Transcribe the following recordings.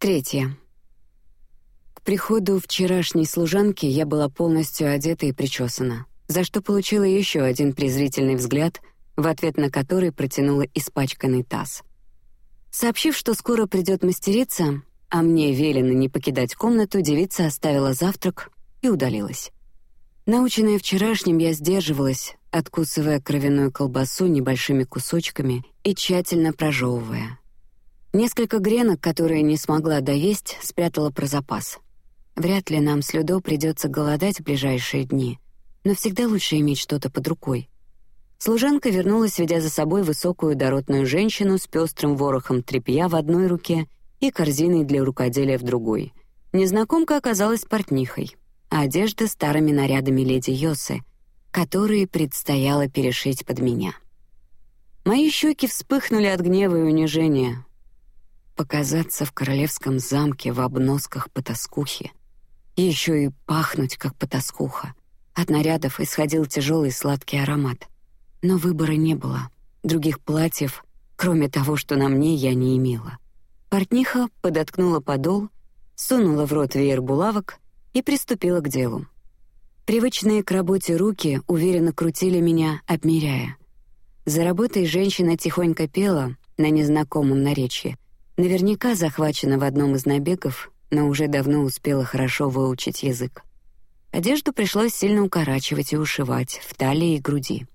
Третье. К приходу вчерашней служанки я была полностью одета и причесана, за что получила еще один презрительный взгляд, в ответ на который протянула испачканный таз. Сообщив, что скоро придет мастерица, а мне велено не покидать комнату, девица оставила завтрак и удалилась. Наученная вчерашним, я сдерживалась, откусывая кровяную колбасу небольшими кусочками и тщательно прожевывая. Несколько гренок, которые не смогла доесть, спрятала про запас. Вряд ли нам с Людо придется голодать в ближайшие дни, но всегда лучше иметь что-то под рукой. Служанка вернулась, ведя за собой высокую дородную женщину с пестрым ворохом тряпья в одной руке и корзиной для рукоделия в другой. Незнакомка оказалась портнихой, а одежда старыми нарядами леди Йосы, которые предстояло перешить под меня. Мои щеки вспыхнули от гнева и унижения, показаться в королевском замке в обносках потаскухи, и еще и пахнуть как потаскуха. От нарядов исходил тяжелый сладкий аромат, но выбора не было. Других платьев, кроме того, что на мне, я не имела. Портниха подоткнула подол, сунула в рот веер булавок и приступила к делу. Привычные к работе руки уверенно крутили меня, обмеряя. За работой женщина тихонько пела на незнакомом наречии, Наверняка захвачена в одном из набегов, но уже давно успела хорошо выучить язык. Одежду пришлось сильно укорачивать и ушивать в талии и груди.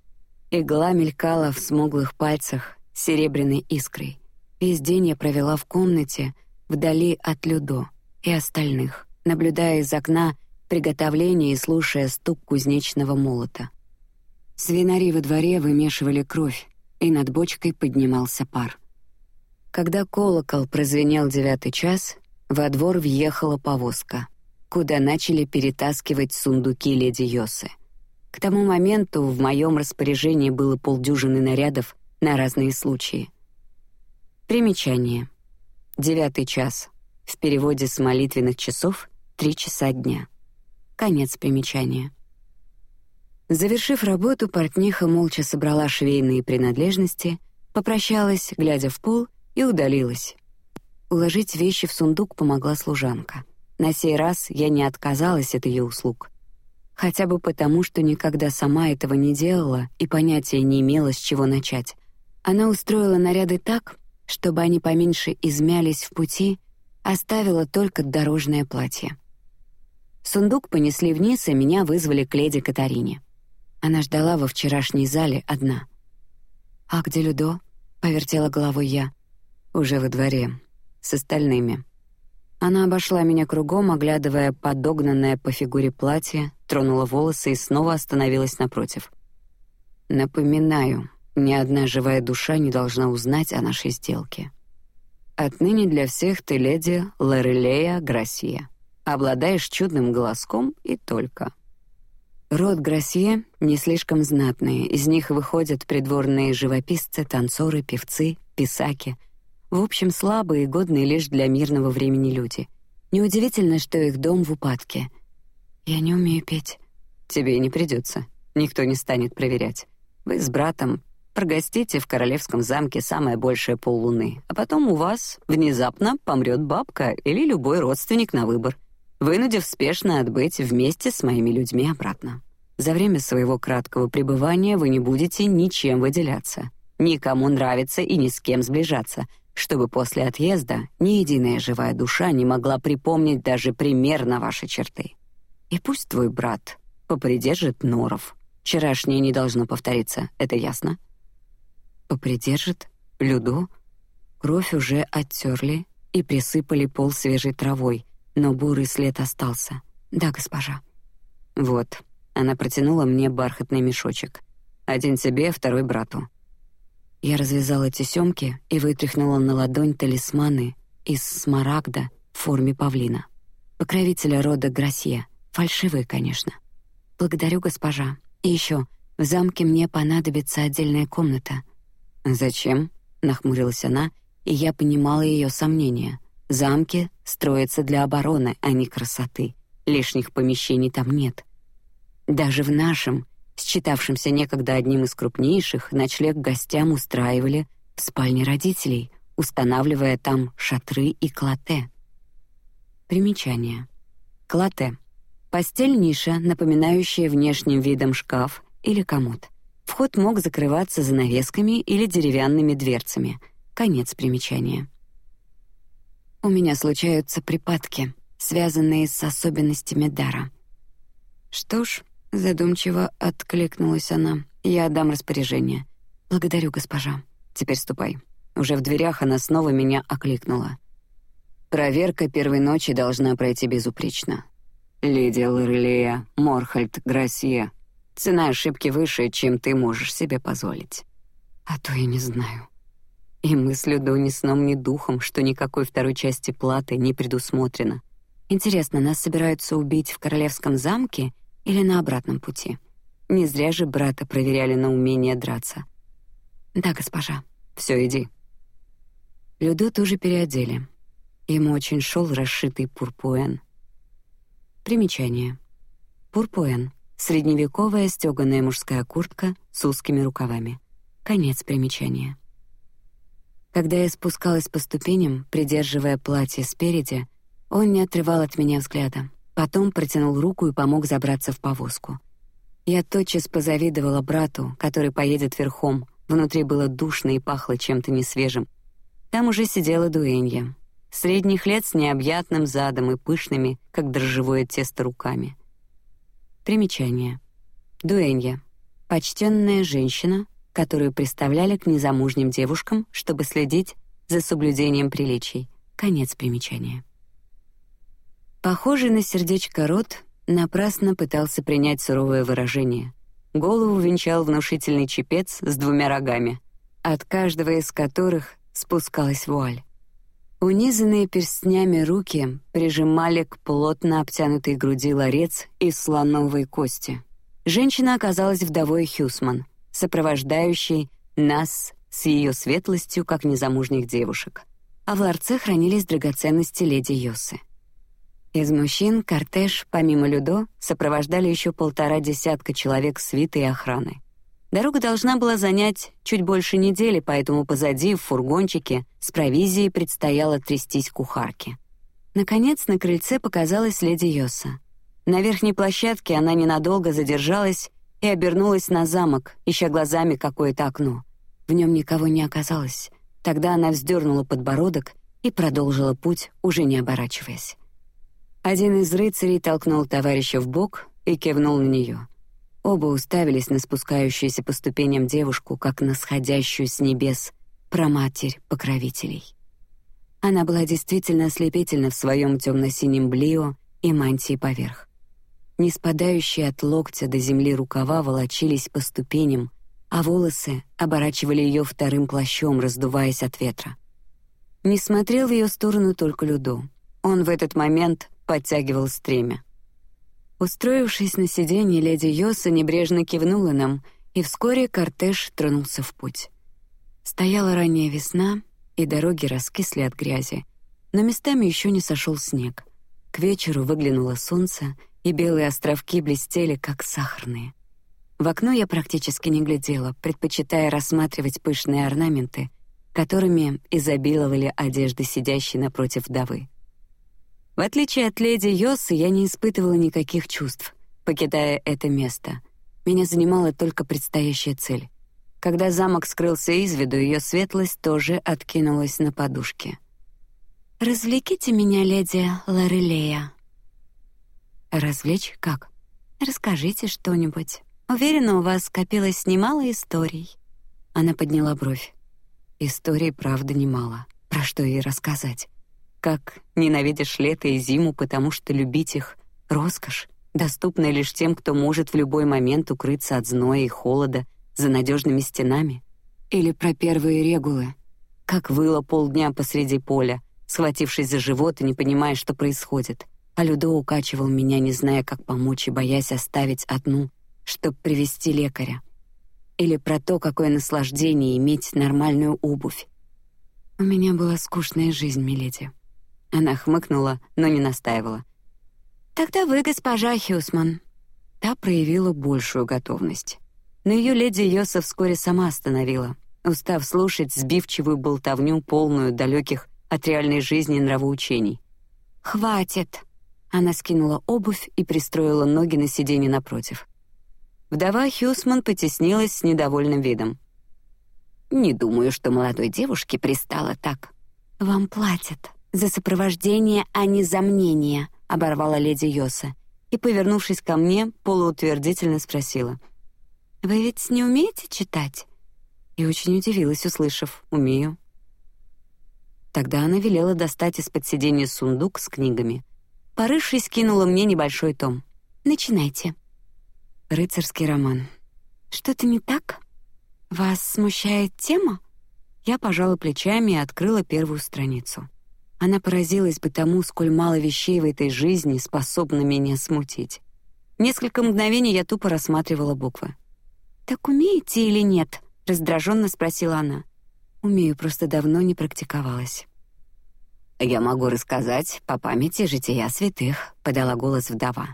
Игла мелькала в смуглых пальцах серебряной искрой. Весь день я провела в комнате, вдали от Людо и остальных, наблюдая из окна приготовление и слушая стук кузнечного молота. Свинари во дворе вымешивали кровь, и над бочкой поднимался пар. Когда колокол прозвенел девятый час, во двор въехала повозка, куда начали перетаскивать сундуки леди Йосы. К тому моменту в моем распоряжении было полдюжины нарядов на разные случаи. Примечание. Девятый час. В переводе с молитвенных часов три часа дня. Конец примечания. Завершив работу, портниха молча собрала швейные принадлежности, попрощалась, глядя в пол, и удалилась. Уложить вещи в сундук помогла служанка. На сей раз я не отказалась от ее услуг, хотя бы потому, что никогда сама этого не делала и понятия не имела, с чего начать. Она устроила наряды так, чтобы они поменьше измялись в пути, оставила только дорожное платье. Сундук понесли вниз, и меня вызвали к леди Катарине. Она ждала во вчерашней зале одна. А где Людо? Повертела головой я уже во дворе, с остальными. Она обошла меня кругом, оглядывая подогнанное по фигуре платье, тронула волосы и снова остановилась напротив. Напоминаю, ни одна живая душа не должна узнать о нашей сделке. Отныне для всех ты леди Лорелея Грасия. Обладаешь чудным голоском и только. Род Грасье не слишком знатный, из них выходят придворные живописцы, танцоры, певцы, писаки — в общем, слабые и годные лишь для мирного времени люди. Неудивительно, что их дом в упадке. Я не умею петь. Тебе и не придется. Никто не станет проверять. Вы с братом прогостите в королевском замке самое большее поллуны, а потом у вас внезапно помрет бабка или любой родственник на выбор, вынудив спешно отбыть вместе с моими людьми обратно. За время своего краткого пребывания вы не будете ничем выделяться, никому нравиться и ни с кем сближаться — чтобы после отъезда ни единая живая душа не могла припомнить даже примерно ваши черты. И пусть твой брат попридержит норов. Вчерашнее не должно повториться, это ясно? Попридержит? Люду? Кровь уже оттерли и присыпали пол свежей травой, но бурый след остался. Да, госпожа. Вот. Она протянула мне бархатный мешочек. Один тебе, второй брату. Я развязала тесемки и вытряхнула на ладонь талисманы из смарагда в форме павлина. Покровителя рода Грасье. Фальшивые, конечно. Благодарю, госпожа. И еще, в замке мне понадобится отдельная комната. Зачем? Нахмурилась она, и я понимала ее сомнения. Замки строятся для обороны, а не красоты. Лишних помещений там нет. Даже в нашем считавшимся некогда одним из крупнейших, ночлег гостям устраивали в спальне родителей, устанавливая там шатры и клоте. Примечание. Клате. Постель-ниша, напоминающая внешним видом шкаф или комод. Вход мог закрываться занавесками или деревянными дверцами. Конец примечания. У меня случаются припадки, связанные с особенностями дара. Что ж, задумчиво откликнулась она. Я отдам распоряжение. Благодарю, госпожа. Теперь ступай. Уже в дверях она снова меня окликнула. Проверка первой ночи должна пройти безупречно. Леди Лорелия Морхальд Грасье. Цена ошибки выше, чем ты можешь себе позволить. А то я не знаю. И мыслю до ни сном, ни духом, что никакой второй части платы не предусмотрено. Интересно, нас собираются убить в королевском замке или на обратном пути? Не зря же брата проверяли на умение драться. Да, госпожа. Все, иди. Люду тоже переодели. Ему очень шел расшитый пурпуэн. Примечание. Пурпуэн — средневековая стеганая мужская куртка с узкими рукавами. Конец примечания. Когда я спускалась по ступеням, придерживая платье спереди, он не отрывал от меня взгляда. Потом протянул руку и помог забраться в повозку. Я тотчас позавидовала брату, который поедет верхом. Внутри было душно и пахло чем-то несвежим. Там уже сидела Дуэнья, средних лет с необъятным задом и пышными, как дрожжевое тесто, руками. Примечание: Дуэнья, почтенная женщина, которую представляли к незамужним девушкам, чтобы следить за соблюдением приличий. Конец примечания. Похожий на сердечко рот напрасно пытался принять суровое выражение. Голову венчал внушительный чепец с двумя рогами, от каждого из которых спускалась вуаль. Унизанные перстнями руки прижимали к плотно обтянутой груди ларец из слоновой кости. Женщина оказалась вдовой Хьюсман, сопровождающей нас с ее светлостью как незамужних девушек. А в ларце хранились драгоценности леди Йосы. Из мужчин кортеж, помимо Людо, сопровождали еще полтора десятка человек свиты и охраны. Дорога должна была занять чуть больше недели, поэтому позади в фургончике с провизией предстояло трястись кухарке. Наконец на крыльце показалась леди Йоса. На верхней площадке она ненадолго задержалась и обернулась на замок, ища глазами какое-то окно. В нем никого не оказалось. Тогда она вздернула подбородок и продолжила путь, уже не оборачиваясь. Один из рыцарей толкнул товарища в бок и кивнул на нее. Оба уставились на спускающуюся по ступеням девушку, как на сходящую с небес проматерь покровителей. Она была действительно ослепительна в своем темно-синем блио и мантии поверх. Не спадающие от локтя до земли рукава волочились по ступеням, а волосы оборачивали ее вторым плащом, раздуваясь от ветра. Не смотрел в ее сторону только Людо. Он в этот момент подтягивал стремя. Устроившись на сиденье, леди Йоса небрежно кивнула нам, и вскоре кортеж тронулся в путь. Стояла ранняя весна, и дороги раскисли от грязи, но местами еще не сошел снег. К вечеру выглянуло солнце, и белые островки блестели как сахарные. В окно я практически не глядела, предпочитая рассматривать пышные орнаменты, которыми изобиловали одежды сидящей напротив вдовы. В отличие от леди Йосы, я не испытывала никаких чувств, покидая это место. Меня занимала только предстоящая цель. Когда замок скрылся из виду, ее светлость тоже откинулась на подушке. Развлеките меня, леди Лорелея. Развлечь как? Расскажите что-нибудь. Уверена, у вас скопилось немало историй. Она подняла бровь. Историй, правда, немало. Про что ей рассказать? Как ненавидишь лето и зиму, потому что любить их — роскошь, доступная лишь тем, кто может в любой момент укрыться от зноя и холода за надежными стенами? Или про первые регулы? Как выла полдня посреди поля, схватившись за живот и не понимая, что происходит. А Людо укачивал меня, не зная, как помочь и боясь оставить одну, чтобы привести лекаря. Или про то, какое наслаждение иметь нормальную обувь. У меня была скучная жизнь, миледи. Она хмыкнула, но не настаивала. Тогда вы, госпожа Хьюсман. Та проявила большую готовность. Но ее леди Йоса вскоре сама остановила, устав слушать сбивчивую болтовню, полную далеких от реальной жизни нравоучений. Хватит. Она скинула обувь и пристроила ноги на сиденье напротив. Вдова Хьюсман потеснилась с недовольным видом. Не думаю, что молодой девушке пристало так. Вам платят за сопровождение, а не за мнение, оборвала леди Йоса и, повернувшись ко мне, полуутвердительно спросила: "Вы ведь не умеете читать?" И очень удивилась, услышав: "Умею". Тогда она велела достать из-под сиденья сундук с книгами. Порывшись, кинула мне небольшой том. Начинайте. Рыцарский роман. Что-то не так? Вас смущает тема? Я пожала плечами и открыла первую страницу. Она поразилась бы тому, сколь мало вещей в этой жизни способны меня смутить. Несколько мгновений я тупо рассматривала буквы. Так умеете или нет? раздраженно спросила она. Умею, просто давно не практиковалась. Я могу рассказать по памяти жития святых, подала голос вдова,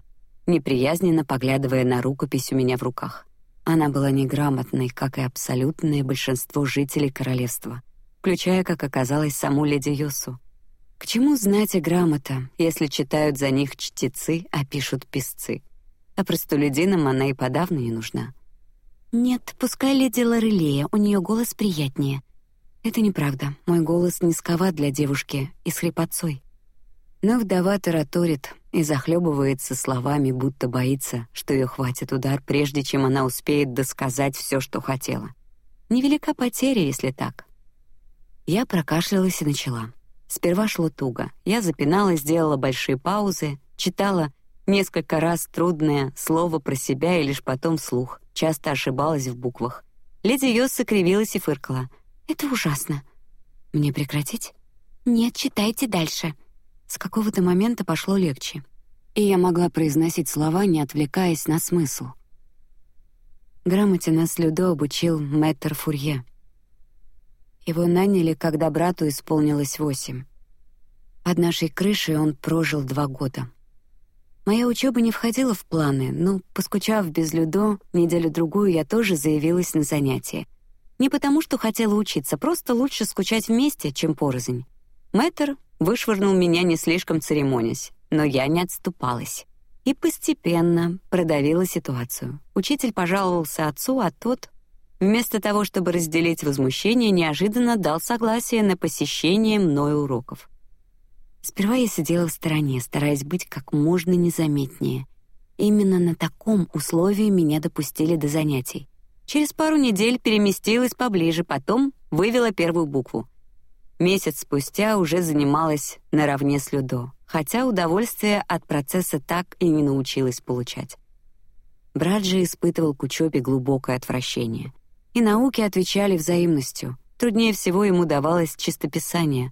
неприязненно поглядывая на рукопись у меня в руках. Она была неграмотной, как и абсолютное большинство жителей королевства, включая, как оказалось, саму леди Йосу. К чему знать и грамота, если читают за них чтецы, а пишут писцы? А простолюдинам она и подавно не нужна. Нет, пускай леди Лорелея, у нее голос приятнее. Это неправда. Мой голос низковат для девушки и с хрипотцой. Но вдова тараторит и захлебывается словами, будто боится, что ее хватит удар, прежде чем она успеет досказать все, что хотела. Невелика потеря, если так. Я прокашлялась и начала. Сперва шло туго. Я запиналась, сделала большие паузы, читала несколько раз трудное слово про себя и лишь потом слух. Часто ошибалась в буквах. Леди Йосса кривилась и фыркала. «Это ужасно». «Мне прекратить?» «Нет, читайте дальше». С какого-то момента пошло легче, и я могла произносить слова, не отвлекаясь на смысл. Грамоте нас Людо обучил мэтр Фурье. Его наняли, когда брату исполнилось восемь. Под нашей крышей он прожил два года. Моя учеба не входила в планы, но, поскучав без Людо, неделю-другую я тоже заявилась на занятия. Не потому, что хотела учиться, просто лучше скучать вместе, чем порознь. Мэтр вышвырнул меня не слишком церемонясь, но я не отступалась и постепенно продавила ситуацию. Учитель пожаловался отцу, а тот, вместо того, чтобы разделить возмущение, неожиданно дал согласие на посещение мной уроков. Сперва я сидела в стороне, стараясь быть как можно незаметнее. Именно на таком условии меня допустили до занятий. Через пару недель переместилась поближе, потом вывела первую букву. Месяц спустя уже занималась наравне с Людо, хотя удовольствие от процесса так и не научилась получать. Брат же испытывал к учебе глубокое отвращение. И науки отвечали взаимностью. Труднее всего ему давалось чистописание.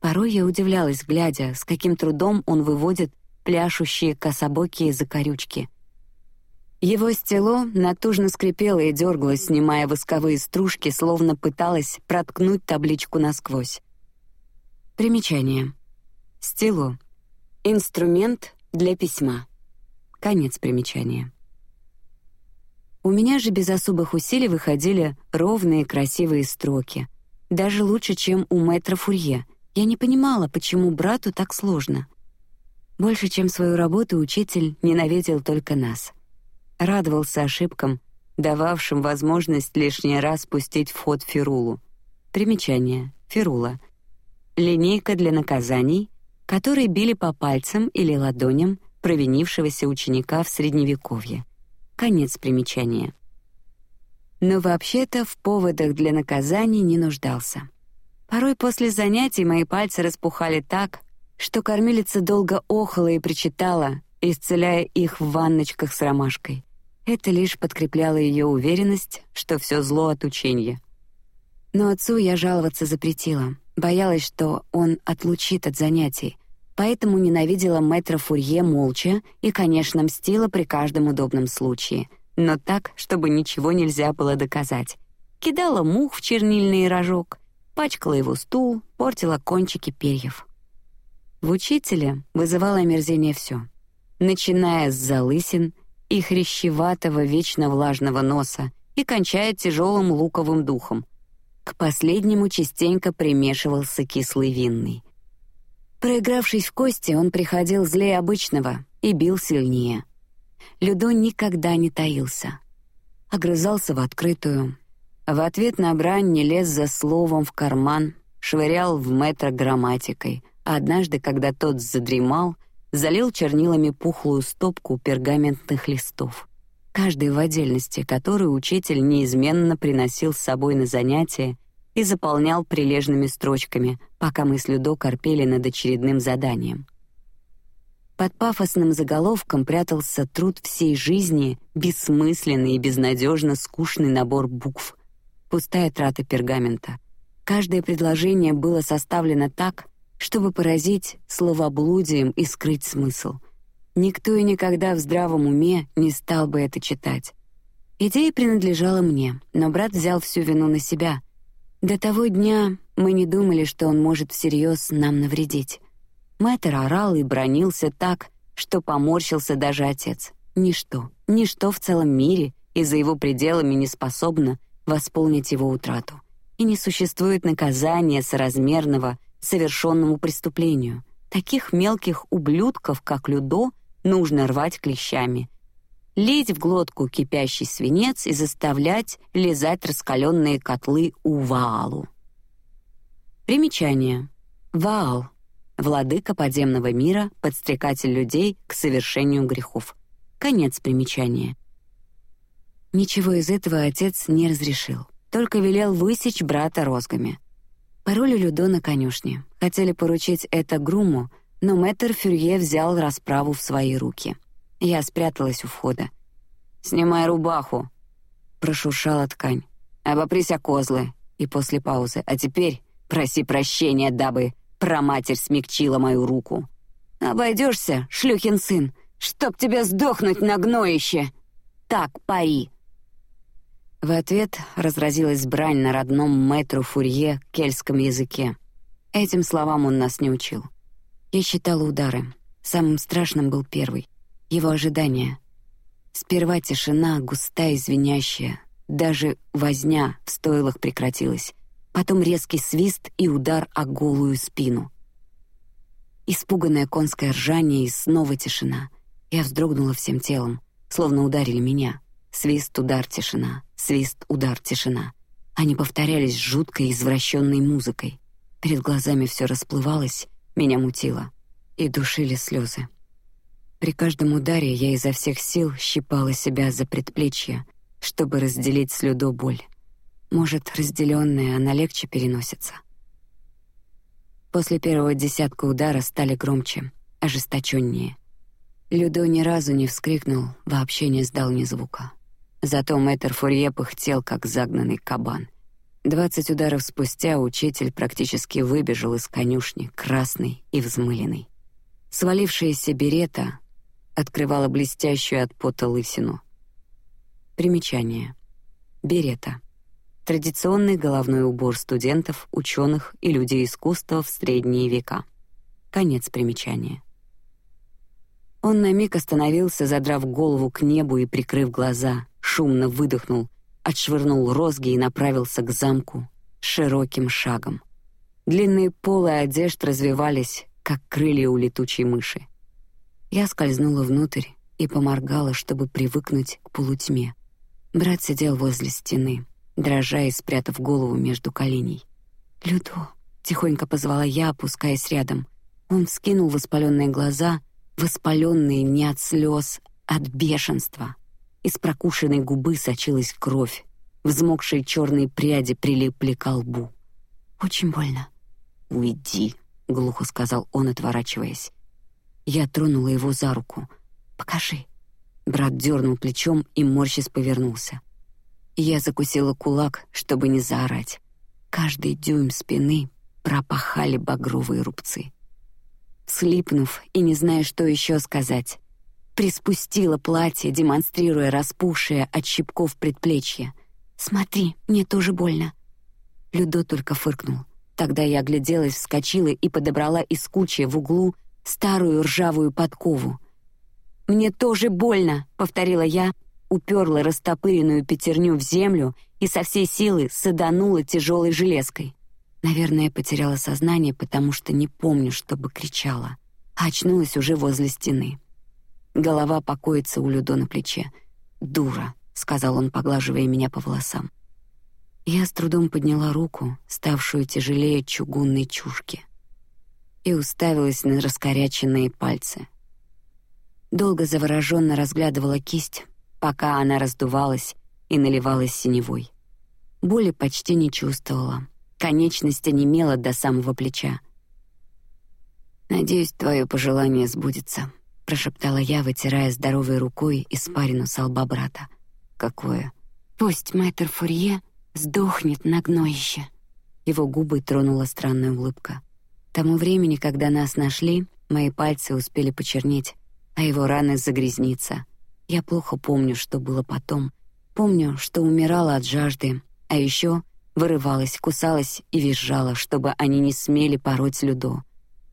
Порой я удивлялась, глядя, с каким трудом он выводит пляшущие кособокие закорючки. Его стело натужно скрипело и дергалось, снимая восковые стружки, словно пыталась проткнуть табличку насквозь. Примечание. Стело. Инструмент для письма. Конец примечания. У меня же без особых усилий выходили ровные красивые строки, даже лучше, чем у мэтра Фурье. Я не понимала, почему брату так сложно. Больше, чем свою работу, учитель ненавидел только нас. Радовался ошибкам, дававшим возможность лишний раз пустить в ход фирулу. Примечание: фирула линейка для наказаний, которые били по пальцам или ладоням провинившегося ученика в средневековье. Конец примечания. Но вообще-то в поводах для наказаний не нуждался. Порой после занятий мои пальцы распухали так, что кормилица долго охала и причитала, исцеляя их в ванночках с ромашкой. Это лишь подкрепляло ее уверенность, что все зло от учения. Но отцу я жаловаться запретила. Боялась, что он отлучит от занятий, поэтому ненавидела мэтра Фурье молча и, конечно, мстила при каждом удобном случае, но так, чтобы ничего нельзя было доказать. Кидала мух в чернильный рожок, пачкала его стул, портила кончики перьев. В учителе вызывало омерзение все, начиная с залысин и хрящеватого вечно влажного носа и кончая тяжелым луковым духом, к последнему частенько примешивался кислый винный. Проигравшись в кости, он приходил злее обычного и бил сильнее. Людо никогда не таился. Огрызался в открытую. В ответ на брань не лез за словом в карман, швырял в метро грамматикой. А однажды, когда тот задремал, залил чернилами пухлую стопку пергаментных листов, каждый в отдельности, которую учитель неизменно приносил с собой на занятия и заполнял прилежными строчками, пока мы с Людо корпели над очередным заданием. Под пафосным заголовком прятался труд всей жизни, бессмысленный и безнадежно скучный набор букв, пустая трата пергамента. Каждое предложение было составлено так, чтобы поразить словоблудием и скрыть смысл. Никто и никогда в здравом уме не стал бы это читать. Идея принадлежала мне, но брат взял всю вину на себя. До того дня мы не думали, что он может всерьез нам навредить. Мэтр орал и бронился так, что поморщился даже отец. Ничто, ничто в целом мире и за его пределами не способно восполнить его утрату. И не существует наказания соразмерного совершенному преступлению. Таких мелких ублюдков, как Людо, нужно рвать клещами, лить в глотку кипящий свинец и заставлять лизать раскаленные котлы у Ваалу. Примечание. Ваал — владыка подземного мира, подстрекатель людей к совершению грехов. Конец примечания. Ничего из этого отец не разрешил, только велел высечь брата розгами — Пароли Людо на. Хотели поручить это Груму, но мэтр Фюрье взял расправу в свои руки. Я спряталась у входа. «Снимай рубаху», — прошуршала ткань. «Обопрись о козлы». И после паузы. «А теперь проси прощения, дабы проматерь смягчила мою руку». «Обойдешься, шлюхин сын, чтоб тебя сдохнуть на гноище!» «Так, пари!» В ответ разразилась брань на родном мэтру Фурье кельтском языке. Этим словам он нас не учил. Я считала удары. Самым страшным был первый. Его ожидание. Сперва тишина, густая звенящая. Даже возня в стойлах прекратилась. Потом резкий свист и удар о голую спину. Испуганное конское ржание и снова тишина. Я вздрогнула всем телом, словно ударили меня. Свист, удар, тишина. Свист, удар, тишина. Они повторялись жуткой извращенной музыкой. Перед глазами все расплывалось, меня мутило, и душили слезы. При каждом ударе я изо всех сил щипала себя за предплечье, чтобы разделить с Людо боль. Может, разделенная она легче переносится. После первого десятка удара стали громче, ожесточеннее. Людо ни разу не вскрикнул, вообще не сдал ни звука. Зато мэтр Фурье пыхтел, как загнанный кабан. Двадцать ударов спустя учитель практически выбежал из конюшни, красный и взмыленный. Свалившаяся берета открывала блестящую от пота лысину. Примечание. Берета. Традиционный головной убор студентов, ученых и людей искусства в средние века. Конец примечания. Он на миг остановился, задрав голову к небу и прикрыв глаза, шумно выдохнул, отшвырнул розги и направился к замку широким шагом. Длинные полы одежд развивались, как крылья у летучей мыши. Я скользнула внутрь и поморгала, чтобы привыкнуть к полутьме. Брат сидел возле стены, дрожа и спрятав голову между коленей. Людо, тихонько позвала я, опускаясь рядом. Он вскинул воспаленные глаза, воспаленные не от слез, от бешенства. Из прокушенной губы сочилась кровь. Взмокшие черные пряди прилипли к лбу. Очень больно. Уйди, глухо сказал он, отворачиваясь. Я тронула его за руку. Покажи. Брат дернул плечом и морщись повернулся. Я закусила кулак, чтобы не заорать. Каждый дюйм спины пропахали багровые рубцы. Слипнув и не зная, что еще сказать, приспустила платье, демонстрируя распухшее от щипков предплечье. Смотри, мне тоже больно. Людо только фыркнул. Тогда я огляделась, вскочила и подобрала из кучи в углу старую ржавую подкову. Мне тоже больно, повторила я, уперла растопыренную пятерню в землю и со всей силы саданула тяжелой железкой. Наверное, потеряла сознание, потому что не помню, чтобы кричала, а очнулась уже возле стены. Голова покоится у Людо на плече. Дура, сказал он, поглаживая меня по волосам. Я с трудом подняла руку, ставшую тяжелее чугунной чушки, и уставилась на раскоряченные пальцы. Долго завороженно разглядывала кисть, пока она раздувалась и наливалась синевой. Боли почти не чувствовала. Конечность онемела до самого плеча. Надеюсь, твое пожелание сбудется, прошептала я, вытирая здоровой рукой испарину с лба брата. Какое? Пусть мэтр Фурье сдохнет на гноище. Его губы тронула странная улыбка. Тому времени, когда нас нашли, мои пальцы успели почернеть, а его раны загрязниться. Я плохо помню, что было потом. Помню, что умирала от жажды, а еще вырывалась, кусалась и визжала, чтобы они не смели пороть Людо.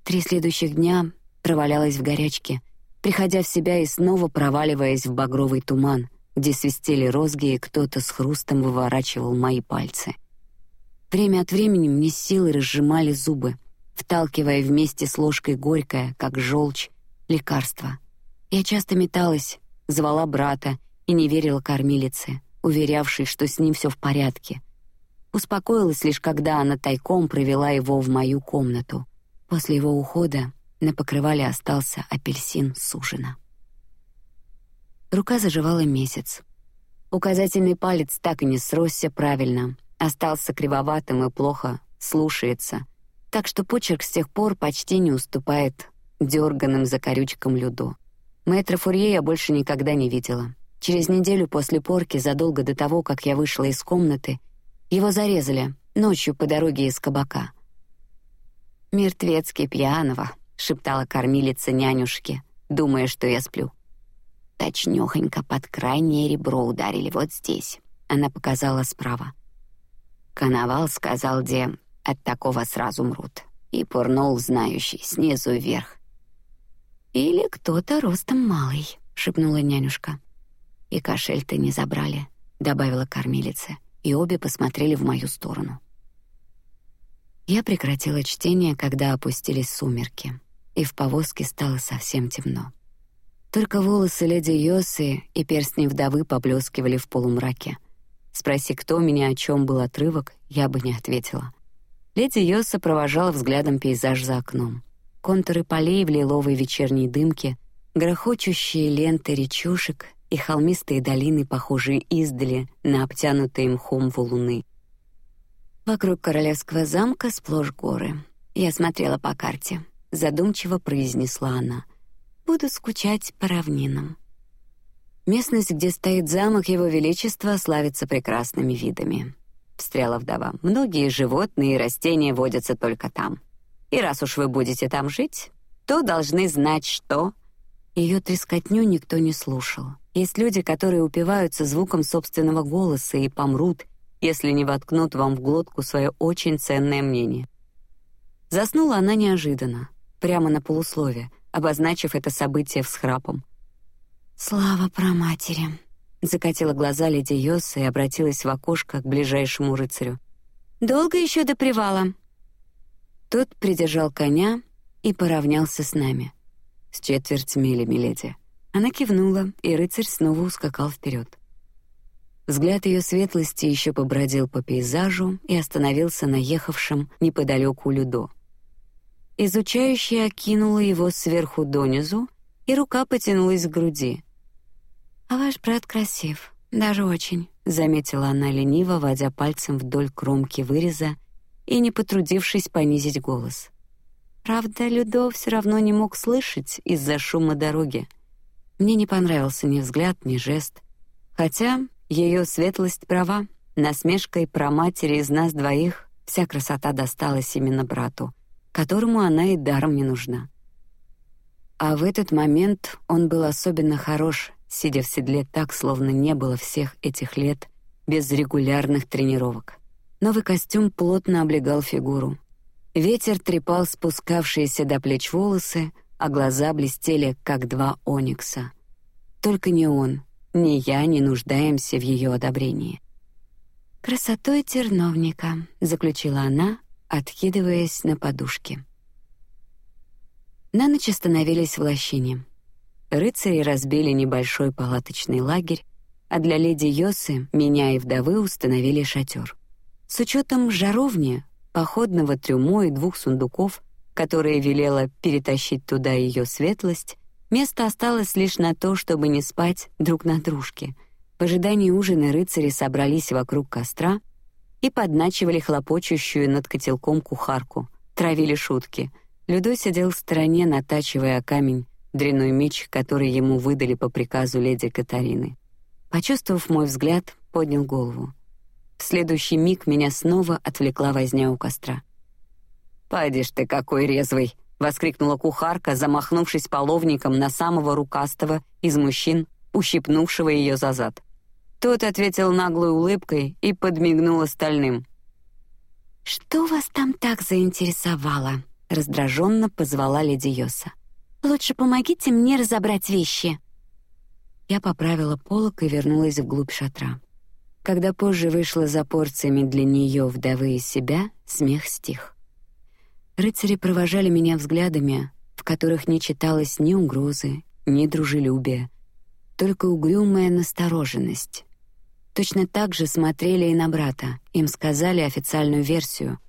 Три следующих дня провалялась в горячке, приходя в себя и снова проваливаясь в багровый туман, где свистели розги и кто-то с хрустом выворачивал мои пальцы. Время от времени мне силы разжимали зубы, вталкивая вместе с ложкой горькое, как желчь, лекарство. Я часто металась, звала брата и не верила кормилице, уверявшей, что с ним все в порядке. Успокоилась лишь, когда она тайком провела его в мою комнату. После его ухода на покрывале остался апельсин сужена. Рука заживала месяц. Указательный палец так и не сросся правильно, остался кривоватым и плохо слушается, так что почерк с тех пор почти не уступает дерганым закорючкам Людо. Мэтра Фурье я больше никогда не видела. Через неделю после порки, задолго до того, как я вышла из комнаты, его зарезали ночью по дороге из кабака. Мертвецкий пьяного, шептала кормилица нянюшке, думая, что я сплю. Точнёхонько под крайнее ребро ударили вот здесь. Она показала справа. Коновал сказал, где от такого сразу мрут, и пурнул знающий снизу вверх. Или кто-то ростом малый, шепнула нянюшка. И кошель-то не забрали, добавила кормилица, и обе посмотрели в мою сторону. Я прекратила чтение, когда опустились сумерки, и в повозке стало совсем темно. Только волосы леди Йосы и перстни вдовы поблескивали в полумраке. Спроси, кто меня о чем был отрывок, я бы не ответила. Леди Йоса провожала взглядом пейзаж за окном. Контуры полей в лиловой вечерней дымке, грохочущие ленты речушек и холмистые долины, похожие издали на обтянутые мхом валуны. Вокруг королевского замка сплошь горы. Я смотрела по карте. Задумчиво произнесла она. Буду скучать по равнинам. Местность, где стоит замок Его Величества, славится прекрасными видами. Встряла вдова. Многие животные и растения водятся только там. И раз уж вы будете там жить, то должны знать, что ее трескотню никто не слушал. Есть люди, которые упиваются звуком собственного голоса и помрут, если не воткнут вам в глотку свое очень ценное мнение. Заснула она неожиданно, прямо на полуслове, обозначив это событие всхрапом. Слава про матери. Закатила глаза леди Йоса и обратилась в окошко к ближайшему рыцарю. Долго еще до привала. Тот придержал коня и поравнялся с нами. С четверть мили, миледи. Она кивнула, и рыцарь снова ускакал вперед. Взгляд ее светлости еще побродил по пейзажу и остановился на ехавшем неподалеку Людо. Изучающая окинула его сверху донизу, и рука потянулась к груди. А ваш брат красив, даже очень, заметила она лениво, водя пальцем вдоль кромки выреза и не потрудившись понизить голос. Правда, Людо все равно не мог слышать из-за шума дороги. Мне не понравился ни взгляд, ни жест, хотя ее светлость права. Насмешкой про матери из нас двоих вся красота досталась именно брату, которому она и даром не нужна. А в этот момент он был особенно хорош, сидя в седле так, словно не было всех этих лет без регулярных тренировок. Новый костюм плотно облегал фигуру. Ветер трепал спускавшиеся до плеч волосы, а глаза блестели как два оникса. Только не он, ни я не нуждаемся в ее одобрении. Красотой терновника, заключила она, откидываясь на подушке. На ночь остановились в лощине. Рыцари разбили небольшой палаточный лагерь, а для леди Йосы меня и вдовы установили шатер. С учетом жаровни, походного трюмо и двух сундуков, которые велела перетащить туда ее светлость, место осталось лишь на то, чтобы не спать друг на дружке. В ожидании ужина рыцари собрались вокруг костра и подначивали хлопочущую над котелком кухарку, травили шутки. Людой сидел в стороне, натачивая камень дряной меч, который ему выдали по приказу леди Катарины. Почувствовав мой взгляд, поднял голову. В следующий миг меня снова отвлекла возня у костра. «Падишь ты какой резвый!» — воскликнула кухарка, замахнувшись половником на самого рукастого из мужчин, ущипнувшего ее за зад. Тот ответил наглой улыбкой и подмигнул остальным. «Что вас там так заинтересовало?» — раздраженно позвала леди Йоса. «Лучше помогите мне разобрать вещи». Я поправила полок и вернулась вглубь шатра. Когда позже вышла за порциями для нее вдовы из себя, смех стих. Рыцари провожали меня взглядами, в которых не читалось ни угрозы, ни дружелюбия, только угрюмая настороженность. Точно так же смотрели и на брата. Им сказали официальную версию,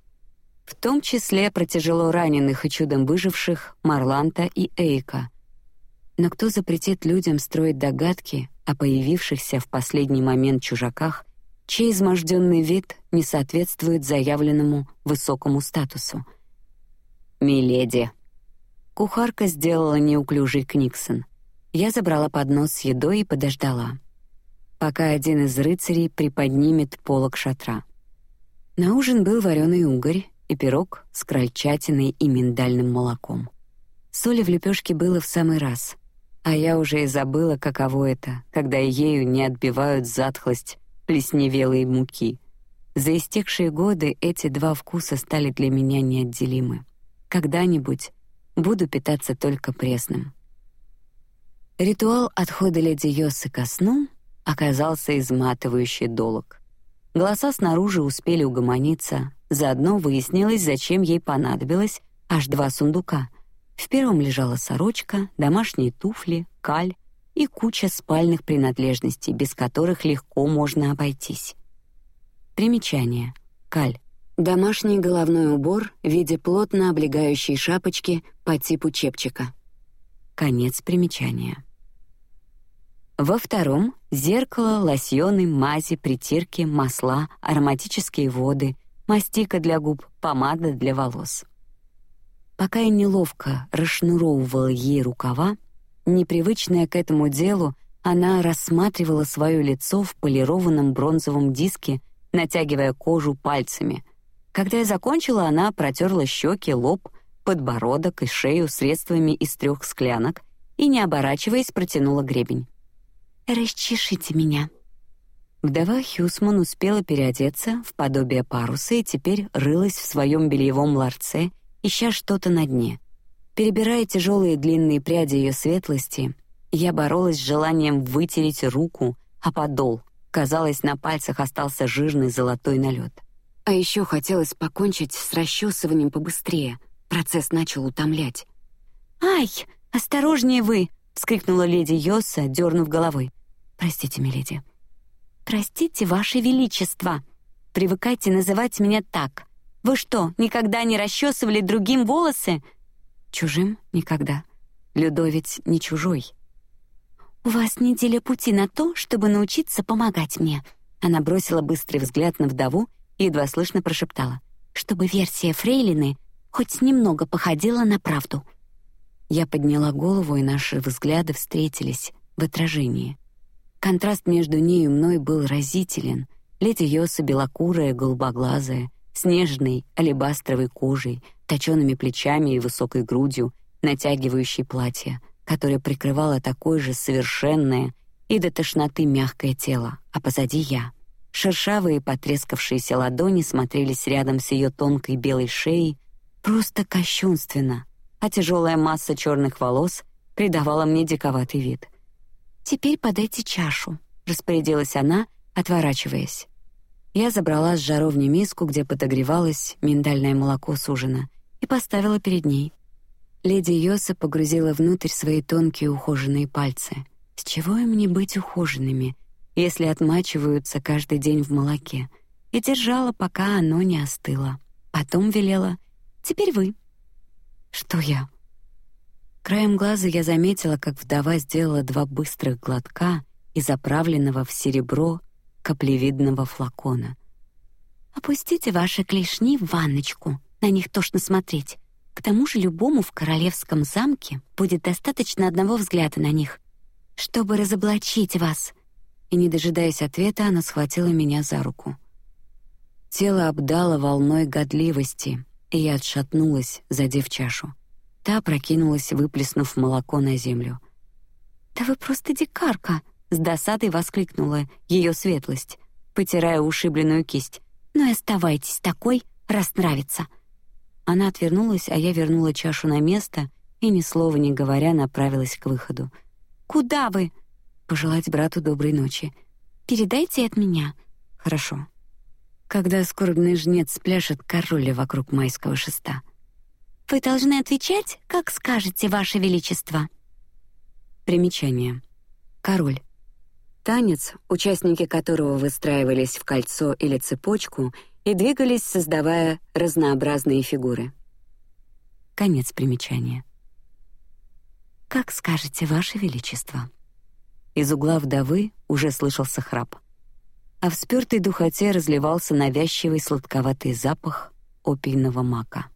в том числе про тяжело раненых и чудом выживших Марланта и Эйка. Но кто запретит людям строить догадки о появившихся в последний момент чужаках чей изможденный вид не соответствует заявленному высокому статусу. Миледи. Кухарка сделала неуклюжий книксон. Я забрала поднос с едой и подождала, пока один из рыцарей приподнимет полог шатра. На ужин был вареный угорь и пирог с крольчатиной и миндальным молоком. Соли в лепешке было в самый раз, а я уже и забыла, каково это, когда ею не отбивают затхлость плесневелой муки. За истекшие годы эти два вкуса стали для меня неотделимы. Когда-нибудь буду питаться только пресным. Ритуал отхода леди Йосы ко сну оказался изматывающий долг. Голоса снаружи успели угомониться, заодно выяснилось, зачем ей понадобилось аж два сундука. В первом лежала сорочка, домашние туфли, каль и куча спальных принадлежностей, без которых легко можно обойтись. Примечание. Каль. Домашний головной убор в виде плотно облегающей шапочки по типу чепчика. Конец примечания. Во втором — зеркало, лосьоны, мази, притирки, масла, ароматические воды, мастика для губ, помада для волос. Пока я неловко расшнуровывала ей рукава, Непривычная к этому делу, она рассматривала свое лицо в полированном бронзовом диске, натягивая кожу пальцами. Когда я закончила, она протерла щеки, лоб, подбородок и шею средствами из трех склянок и, не оборачиваясь, протянула гребень. «Расчешите меня». Вдова Хьюсман успела переодеться в подобие паруса и теперь рылась в своем бельевом ларце, ища что-то на дне — Перебирая тяжелые длинные пряди ее светлости, я боролась с желанием вытереть руку, а подол, казалось, на пальцах остался жирный золотой налет. А еще хотелось покончить с расчесыванием побыстрее. Процесс начал утомлять. Ай, осторожнее вы! вскрикнула леди Йоса, дернув головой. Простите, миледи. Простите, ваше величество. Привыкайте называть меня так. Вы что, никогда не расчесывали другим волосы? Чужим никогда. Людо ведь не чужой. У вас неделя пути на то, чтобы научиться помогать мне. Она бросила быстрый взгляд на вдову и едва слышно прошептала, чтобы версия Фрейлины хоть немного походила на правду. Я подняла голову, и наши взгляды встретились в отражении. Контраст между ней и мной был разителен. Леди Йоса белокурая, голубоглазая, с нежной алебастровой кожей, точёными плечами и высокой грудью, натягивающей платье, которое прикрывало такое же совершенное и до тошноты мягкое тело, а позади я. Шершавые потрескавшиеся ладони смотрелись рядом с ее тонкой белой шеей просто кощунственно, а тяжелая масса черных волос придавала мне диковатый вид. Теперь подайте чашу, распорядилась она, отворачиваясь. Я забрала с жаровни миску, где подогревалось миндальное молоко с ужина, и поставила перед ней. Леди Йоса погрузила внутрь свои тонкие ухоженные пальцы. С чего им не быть ухоженными, если отмачиваются каждый день в молоке? И держала, пока оно не остыло. Потом велела: "Теперь вы". Что я? Краем глаза я заметила, как вдова сделала два быстрых глотка из заправленного в серебро каплевидного флакона. Опустите ваши клешни в ванночку, на них тошно смотреть. К тому же любому в королевском замке будет достаточно одного взгляда на них, чтобы разоблачить вас. И не дожидаясь ответа, она схватила меня за руку. Тело обдало волной годливости, и я отшатнулась, задев чашу. Та прокинулась, выплеснув молоко на землю. Да вы просто дикарка! С досадой воскликнула ее светлость, потирая ушибленную кисть. Ну и оставайтесь такой, раз нравится. Она отвернулась, а я вернула чашу на место и ни слова не говоря направилась к выходу. Куда вы? Пожелать брату доброй ночи. Передайте от меня. Хорошо. Когда скорбный жнец пляшет короля вокруг майского шеста. Вы должны отвечать, как скажете, ваше величество. Примечание. Король танец, участники которого выстраивались в кольцо или цепочку и двигались, создавая разнообразные фигуры. Конец примечания. Как скажете, ваше величество. Из угла вдовы уже слышался храп, а в спёртой духоте разливался навязчивый сладковатый запах опийного мака.